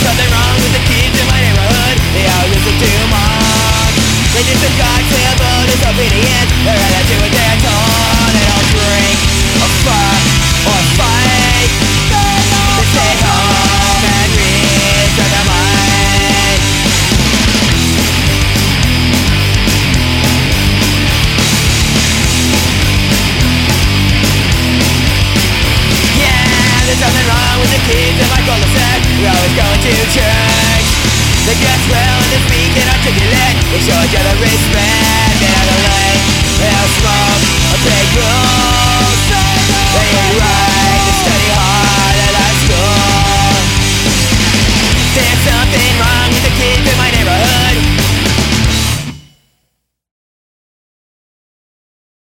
something wrong with the kids in my neighborhood They all listen too much. They disregard to church. They dress well and they speak and articulate They show each other respect